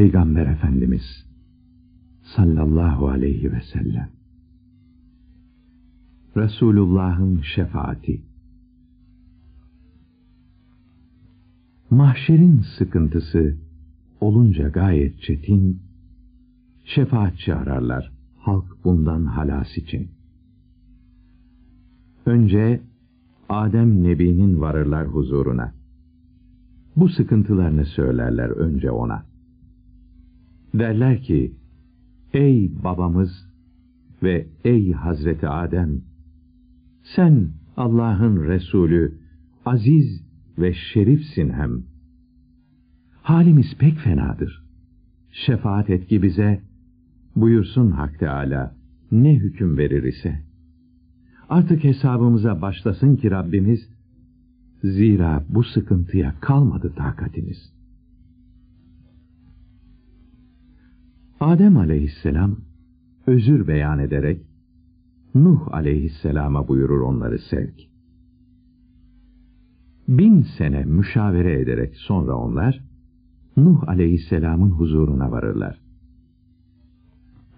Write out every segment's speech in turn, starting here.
Peygamber Efendimiz sallallahu aleyhi ve sellem Resulullah'ın şefaati Mahşerin sıkıntısı olunca gayet çetin, şefaatçi ararlar halk bundan halas için. Önce Adem Nebi'nin varırlar huzuruna. Bu sıkıntılarını söylerler önce ona. Derler ki, ey babamız ve ey Hazreti Adem, sen Allah'ın Resulü, aziz ve şerifsin hem. Halimiz pek fenadır. Şefaat et ki bize, buyursun Hak Teâlâ, ne hüküm verir ise. Artık hesabımıza başlasın ki Rabbimiz, zira bu sıkıntıya kalmadı takatimiz. Adem aleyhisselam, özür beyan ederek, Nuh aleyhisselama buyurur onları sevk. Bin sene müşavere ederek sonra onlar, Nuh aleyhisselamın huzuruna varırlar.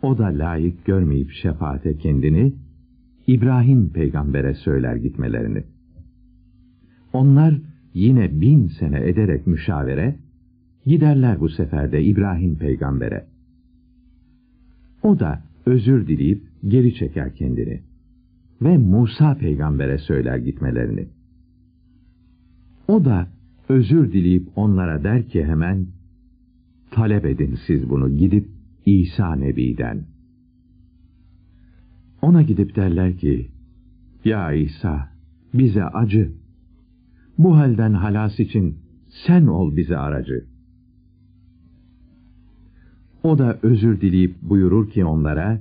O da layık görmeyip şefaate kendini, İbrahim peygambere söyler gitmelerini. Onlar yine bin sene ederek müşavere, giderler bu sefer de İbrahim peygambere. O da özür dileyip geri çeker kendini ve Musa peygambere söyler gitmelerini. O da özür dileyip onlara der ki hemen, talep edin siz bunu gidip İsa Nebi'den. Ona gidip derler ki, Ya İsa, bize acı. Bu halden halas için sen ol bize aracı. O da özür dileyip buyurur ki onlara,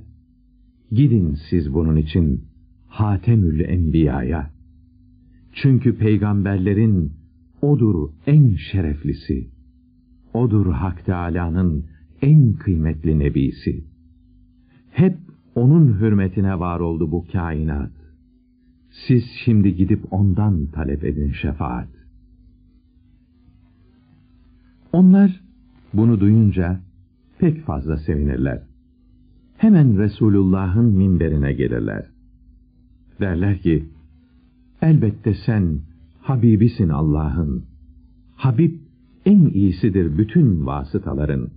Gidin siz bunun için Hatemül Enbiya'ya. Çünkü peygamberlerin odur en şereflisi. Odur Hak Teâlâ'nın en kıymetli nebisi. Hep onun hürmetine var oldu bu kainat. Siz şimdi gidip ondan talep edin şefaat. Onlar bunu duyunca pek fazla sevinirler. Hemen Resulullah'ın minberine gelirler. Derler ki, elbette sen Habibisin Allah'ın. Habib en iyisidir bütün vasıtaların.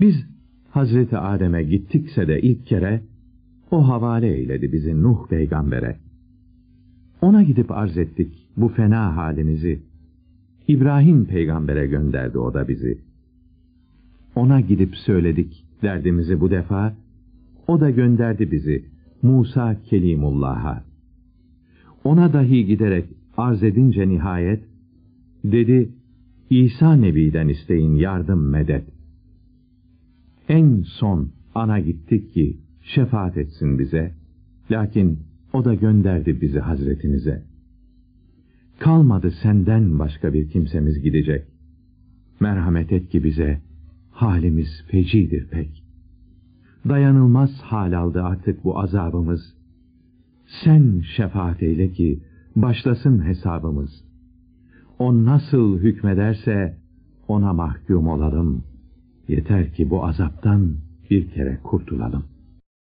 Biz Hazreti Adem'e gittikse de ilk kere o havale eyledi bizi Nuh peygambere. Ona gidip arz ettik bu fena halimizi. İbrahim peygambere gönderdi o da bizi. Ona gidip söyledik derdimizi bu defa. O da gönderdi bizi Musa Kelimullah'a. Ona dahi giderek arz edince nihayet, dedi, İsa Nebi'den isteyin yardım medet. En son ana gittik ki şefaat etsin bize. Lakin o da gönderdi bizi hazretinize. Kalmadı senden başka bir kimsemiz gidecek. Merhamet et ki bize, halimiz fecidir pek. Dayanılmaz hal aldı artık bu azabımız. Sen şefaat eyle ki başlasın hesabımız. O nasıl hükmederse ona mahkum olalım.'' Yeter ki bu azaptan bir kere kurtulalım.